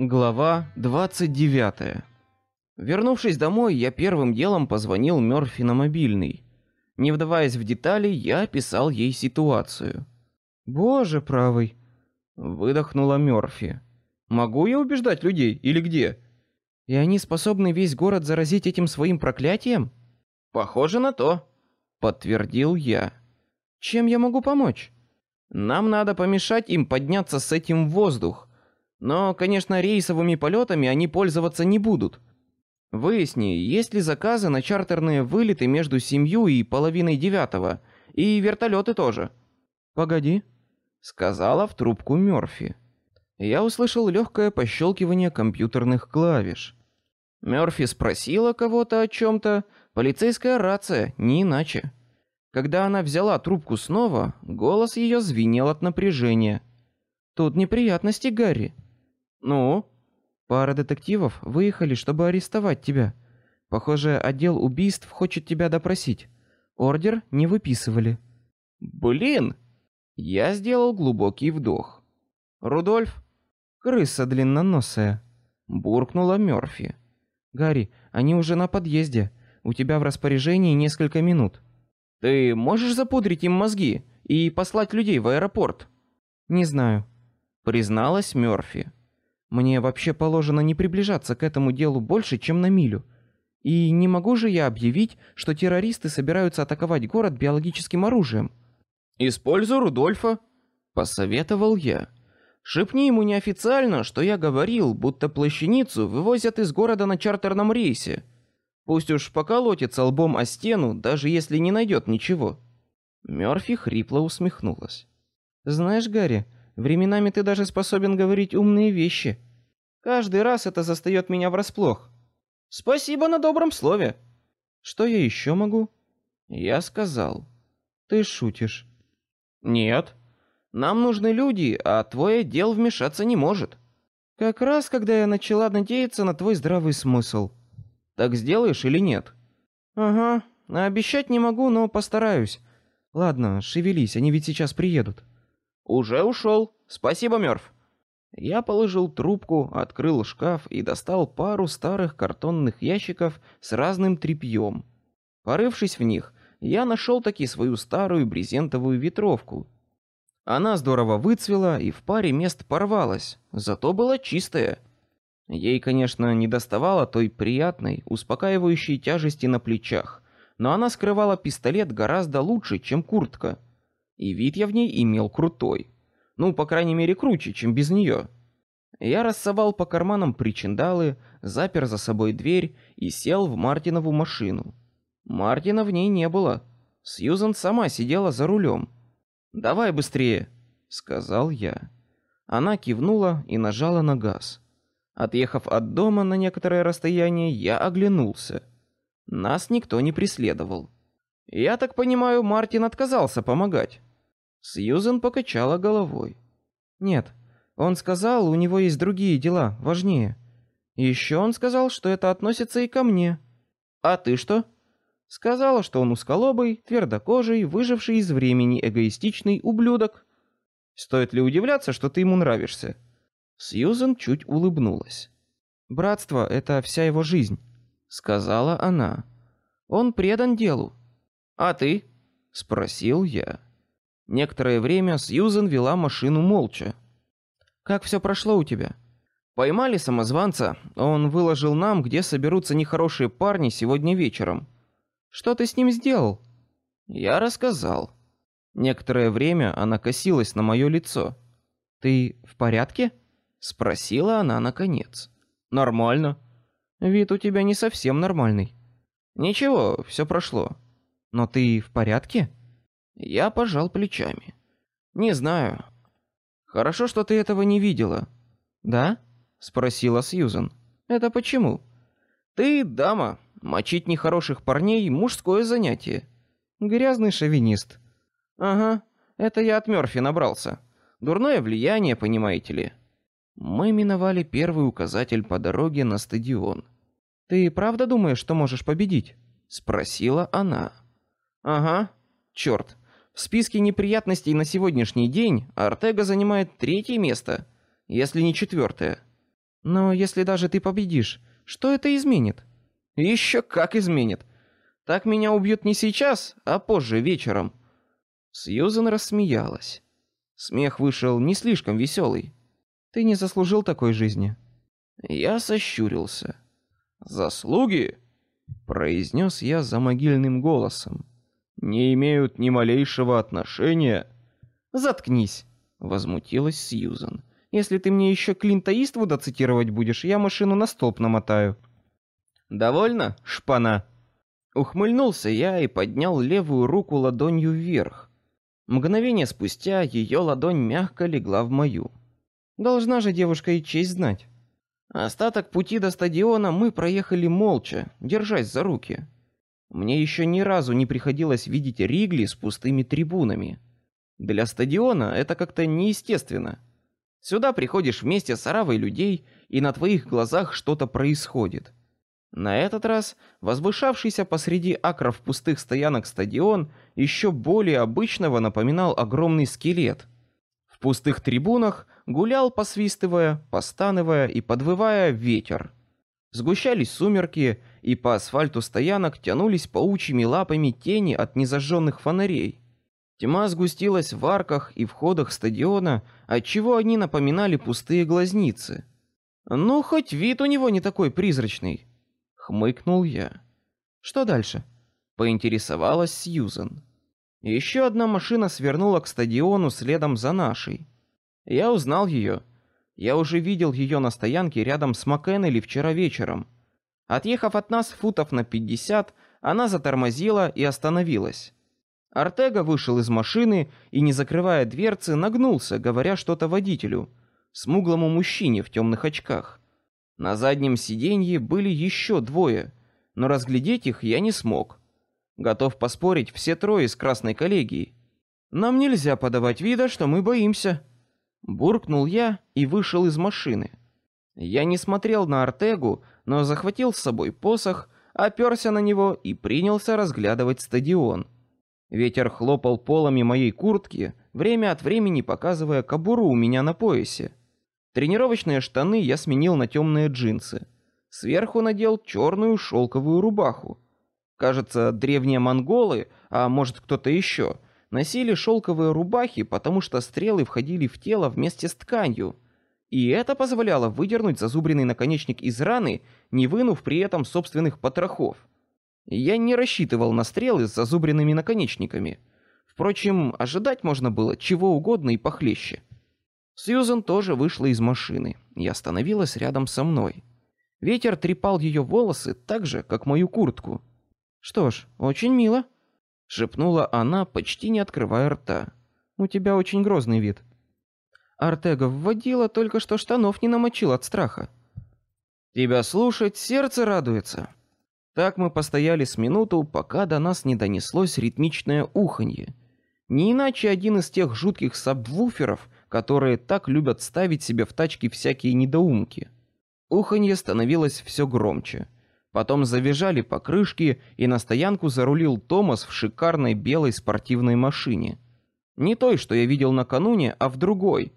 Глава 29. Вернувшись домой, я первым делом позвонил Мёрфи на мобильный. Не вдаваясь в детали, я описал ей ситуацию. «Боже правый!» — выдохнула Мёрфи. «Могу я убеждать людей или где?» «И они способны весь город заразить этим своим проклятием?» «Похоже на то», — подтвердил я. «Чем я могу помочь?» «Нам надо помешать им подняться с этим в воздух. Но, конечно, рейсовыми полетами они пользоваться не будут. Выясни, есть ли заказы на чартерные вылеты между семью и половиной девятого, и вертолеты тоже». «Погоди», — сказала в трубку Мёрфи. Я услышал легкое пощелкивание компьютерных клавиш. Мёрфи спросила кого-то о чем-то, полицейская рация, не иначе. Когда она взяла трубку снова, голос ее звенел от напряжения. Тут неприятности, Гарри. Ну, пара детективов выехали, чтобы арестовать тебя. Похоже, отдел убийств хочет тебя допросить. Ордер не выписывали. Блин! Я сделал глубокий вдох. Рудольф, крыса длинноносая, буркнула Мёрфи. Гарри, они уже на подъезде. У тебя в распоряжении несколько минут. Ты можешь запудрить им мозги и послать людей в аэропорт? Не знаю, призналась Мёрфи. Мне вообще положено не приближаться к этому делу больше, чем на милю. И не могу же я объявить, что террористы собираются атаковать город биологическим оружием. Используй Рудольфа, посоветовал я. Шепни ему неофициально, что я говорил, будто плащаницу вывозят из города на чартерном рейсе. Пусть уж поколотится лбом о стену, даже если не найдет ничего. Мёрфи хрипло усмехнулась. Знаешь, Гарри, временами ты даже способен говорить умные вещи. Каждый раз это застаёт меня врасплох. Спасибо на добром слове. Что я ещё могу? Я сказал. Ты шутишь? Нет. Нам нужны люди, а твой отдел вмешаться не может. Как раз, когда я начала надеяться на твой здравый смысл. Так сделаешь или нет? Ага, обещать не могу, но постараюсь. Ладно, шевелись, они ведь сейчас приедут. Уже ушел. Спасибо, Мёрф. Я положил трубку, открыл шкаф и достал пару старых картонных ящиков с разным тряпьем. Порывшись в них, я нашел таки свою старую брезентовую ветровку. Она здорово выцвела и в паре мест порвалась, зато была чистая. Ей, конечно, не доставало той приятной, успокаивающей тяжести на плечах, но она скрывала пистолет гораздо лучше, чем куртка. И вид я в ней имел крутой. Ну, по крайней мере, круче, чем без нее. Я рассовал по карманам причиндалы, запер за собой дверь и сел в Мартинову машину. Мартина в ней не было. Сьюзан сама сидела за рулем. Давай быстрее, сказал я. Она кивнула и нажала на газ. Отъехав от дома на некоторое расстояние, я оглянулся. Нас никто не преследовал. Я так понимаю, Мартин отказался помогать. Сьюзен покачала головой. Нет, он сказал, у него есть другие дела, важнее. Еще он сказал, что это относится и ко мне. А ты что? Сказала, что он узколобый, твердокожий, выживший из времени, эгоистичный ублюдок. Стоит ли удивляться, что ты ему нравишься? Сьюзен чуть улыбнулась. Братство — это вся его жизнь, сказала она. Он предан делу. А ты? спросил я. Некоторое время Сьюзен вела машину молча. Как все прошло у тебя? Поймали самозванца. Он выложил нам, где соберутся нехорошие парни сегодня вечером. Что ты с ним сделал? Я рассказал. Некоторое время она косилась на мое лицо. Ты в порядке? спросила она наконец. Нормально. Вид у тебя не совсем нормальный. Ничего, все прошло. Но ты в порядке? Я пожал плечами. Не знаю. Хорошо, что ты этого не видела. Да? спросила Сьюзен. Это почему? Ты дама, мочить нехороших парней мужское занятие. Грязный шовинист. Ага, это я от Мёрфи набрался. Дурное влияние, понимаете ли. Мы миновали первый указатель по дороге на стадион. Ты правда думаешь, что можешь победить? спросила она. Ага. Черт. В списке неприятностей на сегодняшний день Артега занимает третье место, если не четвертое. Но если даже ты победишь, что это изменит? Еще как изменит. Так меня убьют не сейчас, а позже вечером. Сьюзен рассмеялась. Смех вышел не слишком веселый. Ты не заслужил такой жизни. Я сощурился. Заслуги, произнес я за могильным голосом, не имеют ни малейшего отношения. Заткнись, возмутилась Сьюзен. Если ты мне еще Клинта Иствуда цитировать будешь, я машину на столб намотаю. Довольно, шпана. Ухмыльнулся я и поднял левую руку ладонью вверх. Мгновение спустя ее ладонь мягко легла в мою. Должна же девушка и честь знать. Остаток пути до стадиона мы проехали молча, держась за руки. Мне еще ни разу не приходилось видеть Ригли с пустыми трибунами. Для стадиона это как-то неестественно. Сюда приходишь вместе с оравой людей, и на твоих глазах что-то происходит. На этот раз возвышавшийся посреди акров пустых стоянок стадион еще более обычного напоминал огромный скелет. В пустых трибунах гулял, посвистывая, постановая и подвывая ветер. Сгущались сумерки, и по асфальту стоянок тянулись паучьими лапами тени от незажженных фонарей. Тьма сгустилась в арках и входах стадиона, отчего они напоминали пустые глазницы. Ну, хоть вид у него не такой призрачный, хмыкнул я. Что дальше? Поинтересовалась Сьюзен. Еще одна машина свернула к стадиону следом за нашей. Я узнал ее. Я уже видел ее на стоянке рядом с Маккеннелли вчера вечером. Отъехав от нас футов на пятьдесят, она затормозила и остановилась. Артега вышел из машины и, не закрывая дверцы, нагнулся, говоря что-то водителю, смуглому мужчине в темных очках. На заднем сиденье были еще двое, но разглядеть их я не смог. Готов поспорить, все трое из красной коллегии. Нам нельзя подавать вида, что мы боимся. Буркнул я и вышел из машины. Я не смотрел на Артегу, но захватил с собой посох, оперся на него и принялся разглядывать стадион. Ветер хлопал полами моей куртки, время от времени показывая кобуру у меня на поясе. Тренировочные штаны я сменил на темные джинсы. Сверху надел черную шелковую рубаху. Кажется, древние монголы, а может кто-то еще, носили шелковые рубахи, потому что стрелы входили в тело вместе с тканью, и это позволяло выдернуть зазубренный наконечник из раны, не вынув при этом собственных потрохов. Я не рассчитывал на стрелы с зазубренными наконечниками. Впрочем, ожидать можно было чего угодно и похлеще. Сьюзен тоже вышла из машины и остановилась рядом со мной. Ветер трепал ее волосы так же, как мою куртку. Что ж, очень мило, шепнула она, почти не открывая рта. У тебя очень грозный вид. Артега вводила только что штанов не намочил от страха. Тебя слушать сердце радуется. Так мы постояли с минуту, пока до нас не донеслось ритмичное уханье. Не иначе один из тех жутких сабвуферов, которые так любят ставить себе в тачки всякие недоумки. Уханье становилось все громче. Потом завизжали покрышки, и на стоянку зарулил Томас в шикарной белой спортивной машине. Не той, что я видел накануне, а в другой.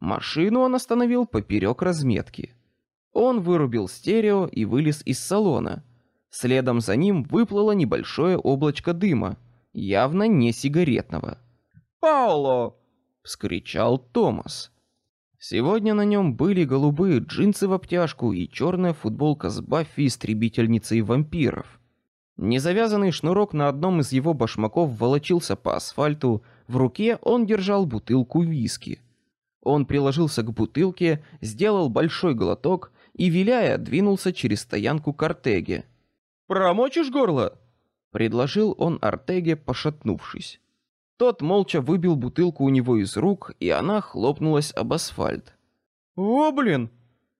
Машину он остановил поперек разметки. Он вырубил стерео и вылез из салона. Следом за ним выплыло небольшое облачко дыма, явно не сигаретного. «Пауло!» — вскричал Томас. Сегодня на нем были голубые джинсы в обтяжку и черная футболка с Баффи истребительницей вампиров. Незавязанный шнурок на одном из его башмаков волочился по асфальту, в руке он держал бутылку виски. Он приложился к бутылке, сделал большой глоток и, виляя, двинулся через стоянку к Артеге. Промочишь горло? предложил он Артеге, пошатнувшись. Тот молча выбил бутылку у него из рук, и она хлопнулась об асфальт. О, блин!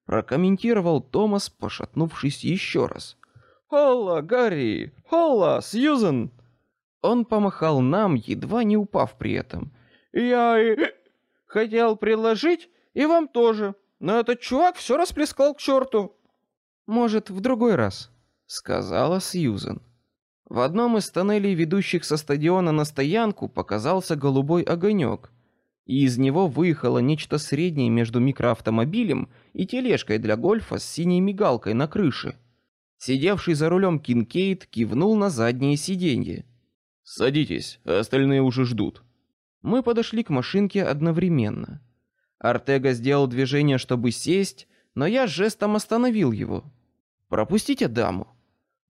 прокомментировал Томас, пошатнувшись еще раз. Холла, Гарри! Холла, Сьюзен! Он помахал нам, едва не упав при этом. Я хотел предложить, и вам тоже, но этот чувак все расплескал к черту. Может, в другой раз, сказала Сьюзен. В одном из тоннелей, ведущих со стадиона на стоянку, показался голубой огонек. и из него выехало нечто среднее между микроавтомобилем и тележкой для гольфа с синей мигалкой на крыше. Сидевший за рулем Кинкейд кивнул на заднее сиденье. Садитесь, остальные уже ждут. Мы подошли к машинке одновременно. Артега сделал движение, чтобы сесть, но я жестом остановил его. Пропустите даму.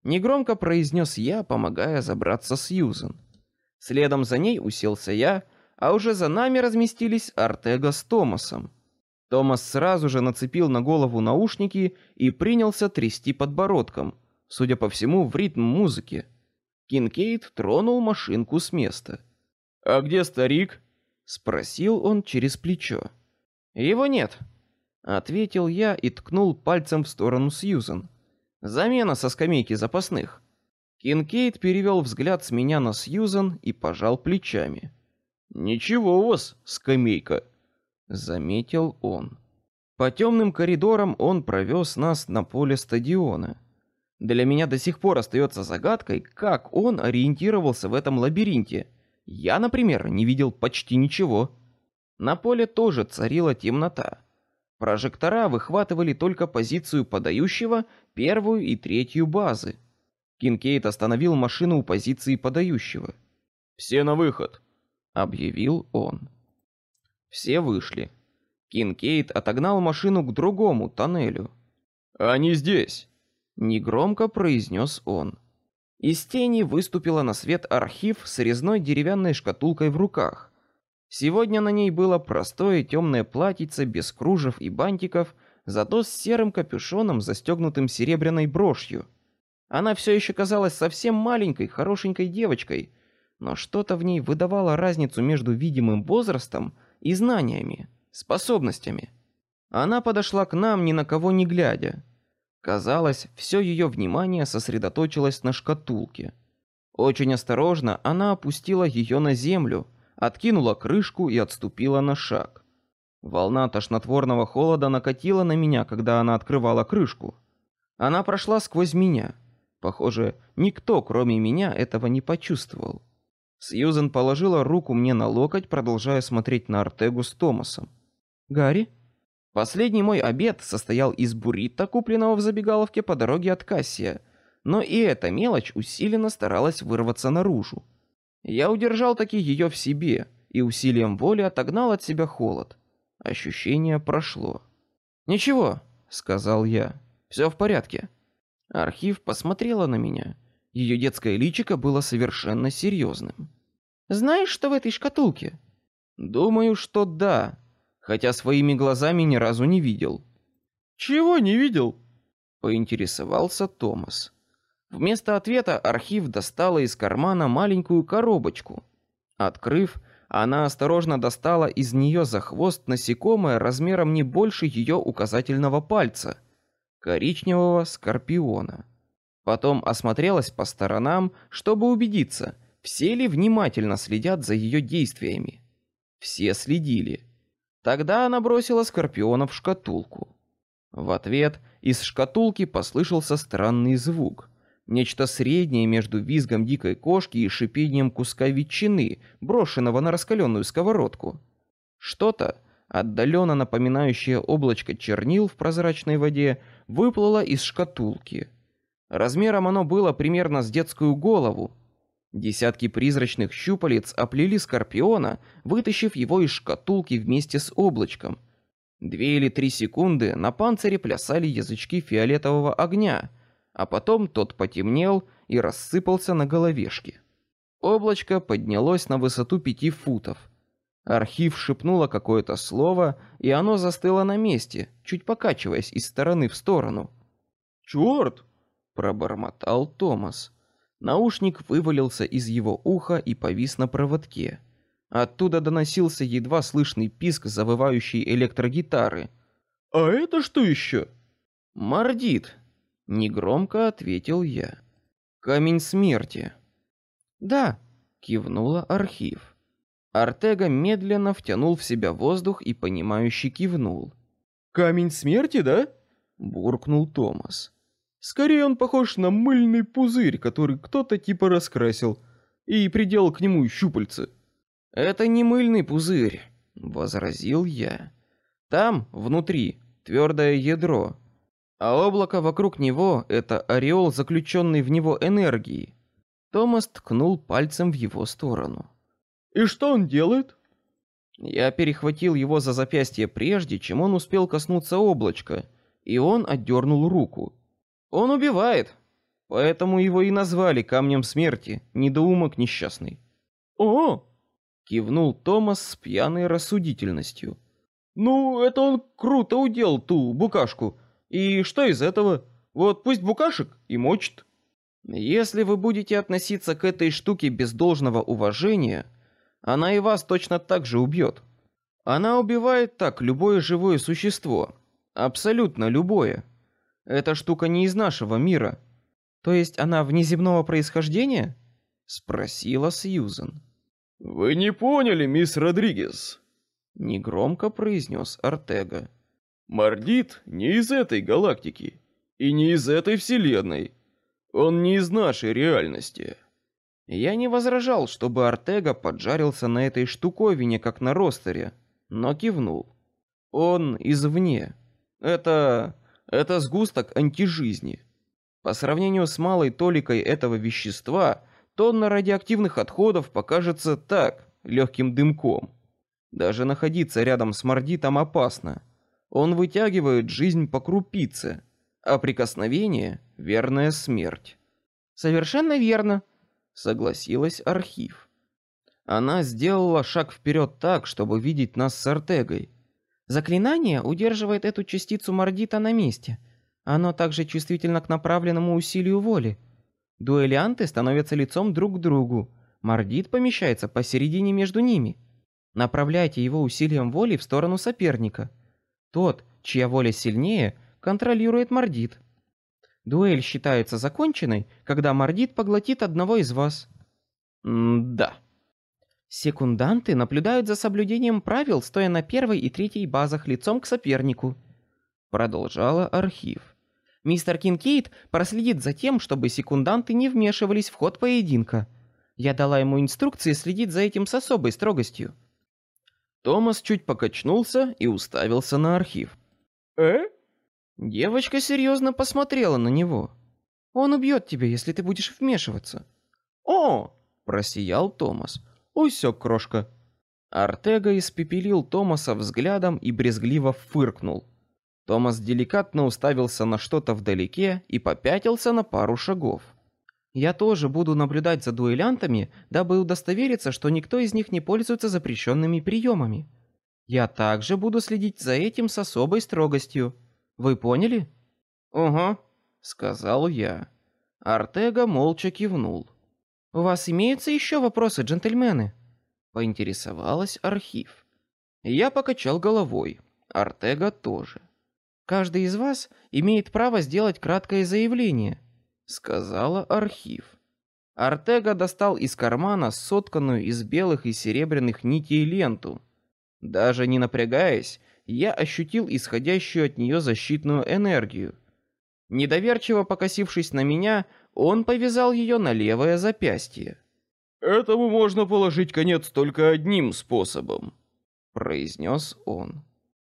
Негромко произнес я, помогая забраться Сьюзен. Следом за ней уселся я, а уже за нами разместились Артега с Томасом. Томас сразу же нацепил на голову наушники и принялся трясти подбородком, судя по всему, в ритм музыки. Кинкейд тронул машинку с места. А где старик? спросил он через плечо. Его нет, ответил я и ткнул пальцем в сторону Сьюзен. Замена со скамейки запасных. Кинкейд перевел взгляд с меня на Сьюзен и пожал плечами. Ничего у вас, скамейка, заметил он. По темным коридорам он провез нас на поле стадиона. Для меня до сих пор остается загадкой, как он ориентировался в этом лабиринте. Я, например, не видел почти ничего. На поле тоже царила темнота. Прожектора выхватывали только позицию подающего, первую и третью базы. Кинкейт остановил машину у позиции подающего. Все на выход, объявил он. Все вышли. Кинкейт отогнал машину к другому тоннелю. Они здесь, негромко произнес он. Из тени выступила на свет архив с резной деревянной шкатулкой в руках. Сегодня на ней было простое темное платьице без кружев и бантиков, зато с серым капюшоном, застегнутым серебряной брошью. Она все еще казалась совсем маленькой, хорошенькой девочкой, но что-то в ней выдавало разницу между видимым возрастом и знаниями, способностями. Она подошла к нам, ни на кого не глядя. Казалось, все ее внимание сосредоточилось на шкатулке. Очень осторожно она опустила ее на землю, откинула крышку и отступила на шаг. Волна тошнотворного холода накатила на меня, когда она открывала крышку. Она прошла сквозь меня. Похоже, никто, кроме меня, этого не почувствовал. Сьюзен положила руку мне на локоть, продолжая смотреть на Артегу с Томасом. Гарри, последний мой обед состоял из буррито, купленного в забегаловке по дороге от Кассия, но и эта мелочь усиленно старалась вырваться наружу. Я удержал таки ее в себе и усилием воли отогнал от себя холод. Ощущение прошло. Ничего, сказал я, все в порядке. Архив посмотрела на меня. Ее детское личико было совершенно серьезным. Знаешь, что в этой шкатулке? Думаю, что да, хотя своими глазами ни разу не видел. Чего не видел? Поинтересовался Томас. Вместо ответа архив достала из кармана маленькую коробочку. Открыв, она осторожно достала из нее за хвост насекомое размером не больше ее указательного пальца, коричневого скорпиона. Потом осмотрелась по сторонам, чтобы убедиться, все ли внимательно следят за ее действиями. Все следили. Тогда она бросила скорпиона в шкатулку. В ответ из шкатулки послышался странный звук, нечто среднее между визгом дикой кошки и шипением куска ветчины, брошенного на раскаленную сковородку. Что-то отдаленно напоминающее облачко чернил в прозрачной воде выплыло из шкатулки. Размером оно было примерно с детскую голову. Десятки призрачных щупалец оплели скорпиона, вытащив его из шкатулки вместе с облачком. Две или три секунды на панцире плясали язычки фиолетового огня, а потом тот потемнел и рассыпался на головешке. Облачко поднялось на высоту пяти футов. Архив шепнула какое-то слово, и оно застыло на месте, чуть покачиваясь из стороны в сторону. Черт! пробормотал Томас. Наушник вывалился из его уха и повис на проводке. Оттуда доносился едва слышный писк завывающей электрогитары. А это что еще? Мордит. Негромко ответил я. Камень смерти. Да, кивнула архив. Артега медленно втянул в себя воздух и понимающе кивнул. Камень смерти, да? буркнул Томас. Скорее он похож на мыльный пузырь, который кто-то типа раскрасил и приделал к нему щупальца. Это не мыльный пузырь, возразил я. Там, внутри, твердое ядро, а облако вокруг него — это ореол, заключенный в него энергии. Томас ткнул пальцем в его сторону. «И что он делает?» Я перехватил его за запястье прежде, чем он успел коснуться облачка, и он отдернул руку. «Он убивает, поэтому его и назвали камнем смерти, недоумок несчастный». «О!» — кивнул Томас с пьяной рассудительностью. «Ну, это он круто удел ту букашку, и что из этого? Вот пусть букашек и мочит. Если вы будете относиться к этой штуке без должного уважения, она и вас точно так же убьет. Она убивает так любое живое существо, абсолютно любое. Эта штука не из нашего мира. То есть она внеземного происхождения? спросила Сьюзен. Вы не поняли, мисс Родригес? негромко произнес Артега. Мордит не из этой галактики и не из этой вселенной. Он не из нашей реальности. Я не возражал, чтобы Артега поджарился на этой штуковине, как на ростере, но кивнул. Он извне. Это это сгусток антижизни. По сравнению с малой толикой этого вещества, тонна радиоактивных отходов покажется так легким дымком. Даже находиться рядом с мордитом опасно. Он вытягивает жизнь по крупице, а прикосновение — верная смерть. Совершенно верно, согласилась архив. Она сделала шаг вперед так, чтобы видеть нас с Артегой. Заклинание удерживает эту частицу мордита на месте. Оно также чувствительно к направленному усилию воли. Дуэлянты становятся лицом друг к другу. Мордит помещается посередине между ними. Направляйте его усилием воли в сторону соперника — тот, чья воля сильнее, контролирует Мордит. Дуэль считается законченной, когда Мордит поглотит одного из вас. М да. Секунданты наблюдают за соблюдением правил, стоя на первой и третьей базах лицом к сопернику. Продолжала архив. Мистер Кинкейт проследит за тем, чтобы секунданты не вмешивались в ход поединка. Я дала ему инструкции следить за этим с особой строгостью. Томас чуть покачнулся и уставился на архив. «Э?» Девочка серьезно посмотрела на него. «Он убьет тебя, если ты будешь вмешиваться». «О!» – просиял Томас. «Усек, крошка». Артега испепелил Томаса взглядом и брезгливо фыркнул. Томас деликатно уставился на что-то вдалеке и попятился на пару шагов. Я тоже буду наблюдать за дуэлянтами, дабы удостовериться, что никто из них не пользуется запрещенными приемами. Я также буду следить за этим с особой строгостью. Вы поняли? Угу, сказал я. Артега молча кивнул. У вас имеются еще вопросы, джентльмены? Поинтересовалась архив. Я покачал головой. Артега тоже. Каждый из вас имеет право сделать краткое заявление, сказала архив. Артега достал из кармана сотканную из белых и серебряных нитей ленту. Даже не напрягаясь, я ощутил исходящую от нее защитную энергию. Недоверчиво покосившись на меня, он повязал ее на левое запястье. Этому можно положить конец только одним способом, произнес он.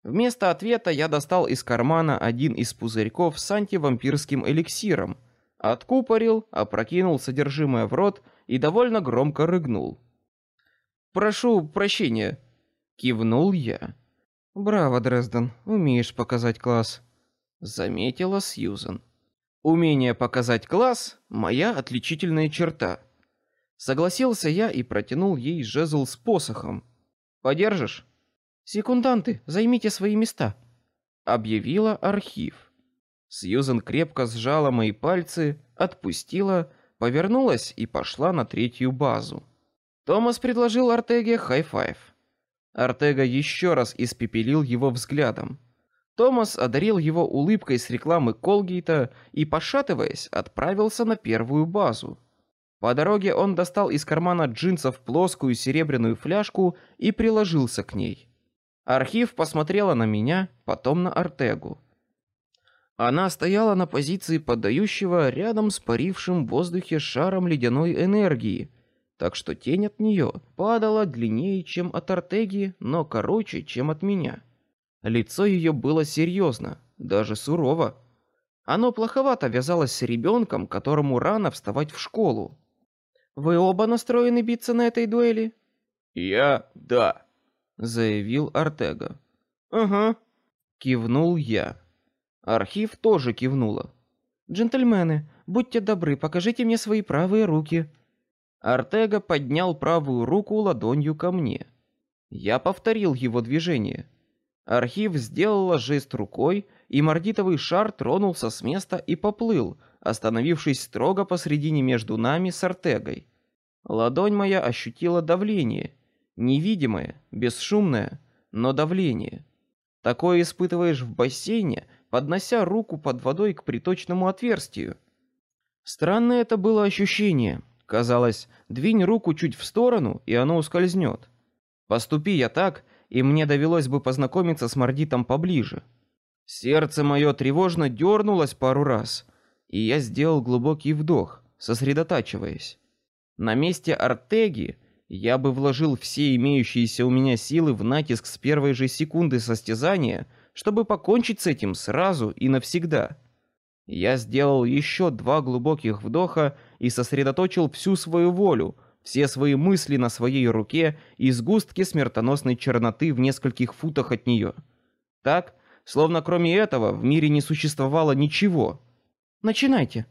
Вместо ответа я достал из кармана один из пузырьков с антивампирским эликсиром откупорил, опрокинул содержимое в рот и довольно громко рыгнул. Прошу прощения, кивнул я. Браво, Дрезден, умеешь показать класс, заметила Сьюзен. Умение показать класс моя отличительная черта. Согласился я и протянул ей жезл с посохом. Подержишь? Секунданты, займите свои места, объявила архив. Сьюзен крепко сжала мои пальцы, отпустила, повернулась и пошла на третью базу. Томас предложил Артеге high five. Артега еще раз испепелил его взглядом. Томас одарил его улыбкой с рекламы Колгейта и, пошатываясь, отправился на первую базу. По дороге он достал из кармана джинсов плоскую серебряную фляжку и приложился к ней. Архив посмотрела на меня, потом на Артегу. Она стояла на позиции подающего рядом с парившим в воздухе шаром ледяной энергии так что тень от нее падала длиннее, чем от Артеги, но короче, чем от меня. Лицо ее было серьезно, даже сурово. Оно плоховато вязалось с ребенком, которому рано вставать в школу. Вы оба настроены биться на этой дуэли? Я, да, заявил Артега. Ага, кивнул я. Архив тоже кивнула. Джентльмены, будьте добры, покажите мне свои правые руки. Артега поднял правую руку ладонью ко мне. Я повторил его движение. Архив сделала жест рукой, и мордитовый шар тронулся с места и поплыл, остановившись строго посредине между нами с Артегой. Ладонь моя ощутила давление, невидимое, бесшумное, но давление. Такое испытываешь в бассейне, поднося руку под водой к приточному отверстию. Странное это было ощущение. Казалось, двинь руку чуть в сторону, и оно ускользнет. Поступи я так, и мне довелось бы познакомиться с Мордитом поближе. Сердце мое тревожно дернулось пару раз, и я сделал глубокий вдох, сосредотачиваясь. На месте Артеги я бы вложил все имеющиеся у меня силы в натиск с первой же секунды состязания, чтобы покончить с этим сразу и навсегда. Я сделал еще два глубоких вдоха и сосредоточил всю свою волю, все свои мысли на своей руке и сгустки смертоносной черноты в нескольких футах от нее. Так, словно кроме этого в мире не существовало ничего. Начинайте,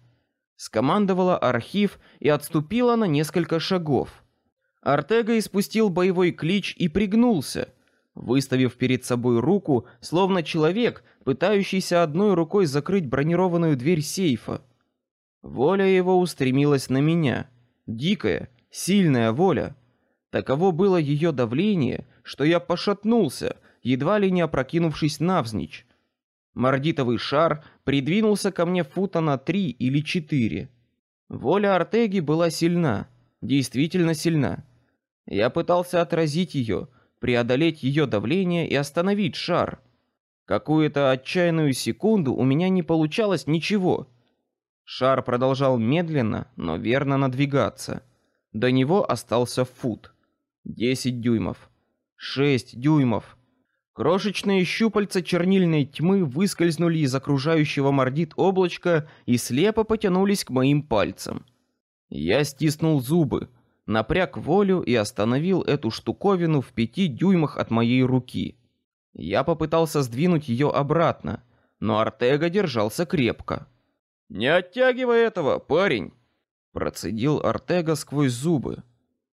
скомандовала архив и отступила на несколько шагов. Артега испустил боевой клич и пригнулся, выставив перед собой руку, словно человек, пытающийся одной рукой закрыть бронированную дверь сейфа. Воля его устремилась на меня, дикая, сильная воля. Таково было ее давление, что я пошатнулся, едва ли не опрокинувшись навзничь. Мордитовый шар придвинулся ко мне фута на три или четыре. Воля Артеги была сильна, действительно сильна. Я пытался отразить ее, преодолеть ее давление и остановить шар. Какую-то отчаянную секунду у меня не получалось ничего. Шар продолжал медленно, но верно надвигаться. До него остался фут. Десять дюймов. Шесть дюймов. Крошечные щупальца чернильной тьмы выскользнули из окружающего мордит облачка и слепо потянулись к моим пальцам. Я стиснул зубы, напряг волю и остановил эту штуковину в пяти дюймах от моей руки. Я попытался сдвинуть ее обратно, но Артега держался крепко. Не оттягивай этого, парень, процедил Артега сквозь зубы.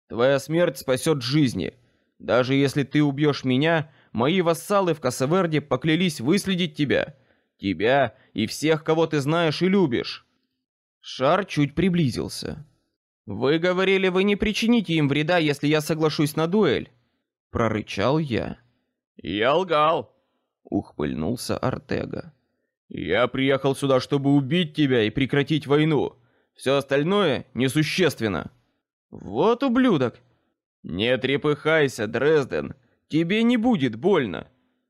Твоя смерть спасет жизни. Даже если ты убьешь меня, мои вассалы в Касаверде поклялись выследить тебя, тебя и всех, кого ты знаешь и любишь. Шар чуть приблизился. Вы говорили, вы не причините им вреда, если я соглашусь на дуэль, прорычал я. Я лгал, ухмыльнулся Артега. Я приехал сюда, чтобы убить тебя и прекратить войну. Все остальное несущественно. Вот ублюдок. Не трепыхайся, Дрезден. Тебе не будет больно.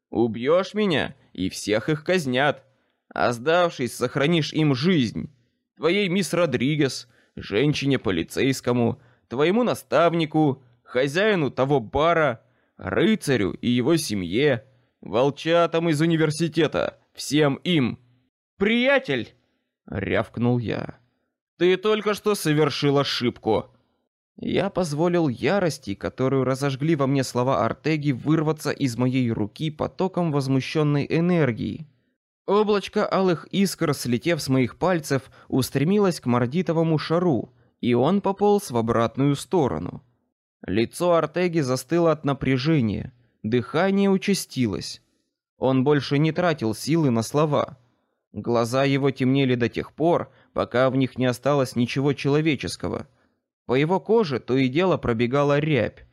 Убьешь меня, и всех их казнят. А сдавшись, сохранишь им жизнь. Твоей мисс Родригес, женщине полицейскому, твоему наставнику, хозяину того бара, рыцарю и его семье, волчатам из университета, всем им. Приятель, рявкнул я. Ты только что совершил ошибку. Я позволил ярости, которую разожгли во мне слова Артеги, вырваться из моей руки потоком возмущенной энергии. Облачко алых искр, слетев с моих пальцев, устремилось к мордитовому шару, и он пополз в обратную сторону. Лицо Артеги застыло от напряжения, дыхание участилось. Он больше не тратил силы на слова. Глаза его темнели до тех пор, пока в них не осталось ничего человеческого. По его коже то и дело пробегала рябь.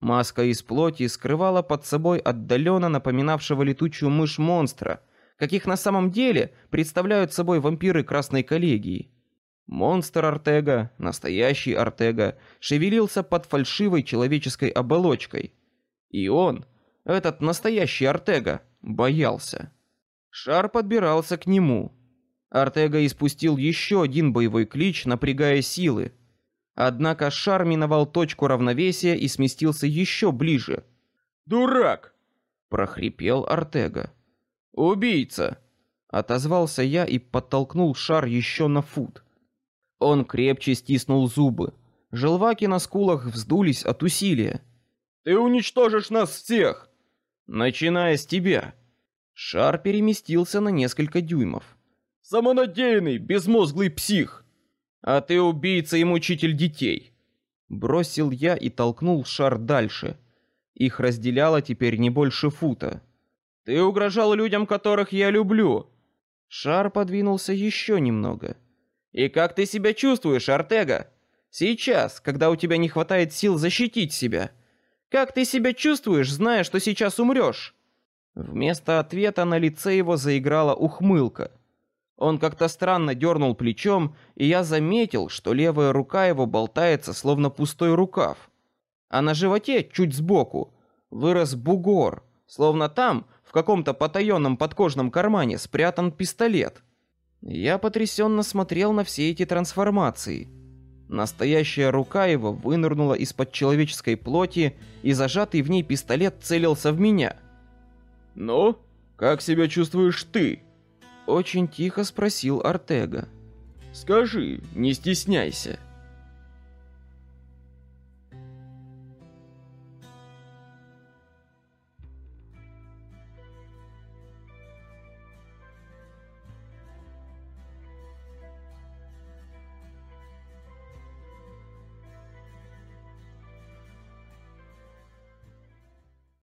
Маска из плоти скрывала под собой отдаленно напоминавшего летучую мышь монстра, каких на самом деле представляют собой вампиры Красной коллегии. Монстр Артега, настоящий Артега, шевелился под фальшивой человеческой оболочкой, и он, этот настоящий Артега, боялся. Шар подбирался к нему. Артега испустил еще один боевой клич, напрягая силы. Однако шар миновал точку равновесия и сместился еще ближе. «Дурак!» — прохрипел Артега. «Убийца!» — отозвался я и подтолкнул шар еще на фут. Он крепче стиснул зубы. Желваки на скулах вздулись от усилия. «Ты уничтожишь нас всех!» «Начиная с тебя!» Шар переместился на несколько дюймов. «Самонадеянный, безмозглый псих! А ты убийца и мучитель детей!» Бросил я и толкнул шар дальше. Их разделяло теперь не больше фута. «Ты угрожал людям, которых я люблю!» Шар подвинулся еще немного. «И как ты себя чувствуешь, Артега? Сейчас, когда у тебя не хватает сил защитить себя. Как ты себя чувствуешь, зная, что сейчас умрешь?» Вместо ответа на лице его заиграла ухмылка. Он как-то странно дернул плечом, и я заметил, что левая рука его болтается, словно пустой рукав. А на животе, чуть сбоку, вырос бугор, словно там, в каком-то потаенном подкожном кармане, спрятан пистолет. Я потрясенно смотрел на все эти трансформации. Настоящая рука его вынырнула из-под человеческой плоти, и зажатый в ней пистолет целился в меня. «Ну, как себя чувствуешь ты?» Очень тихо спросил Артега. «Скажи, не стесняйся».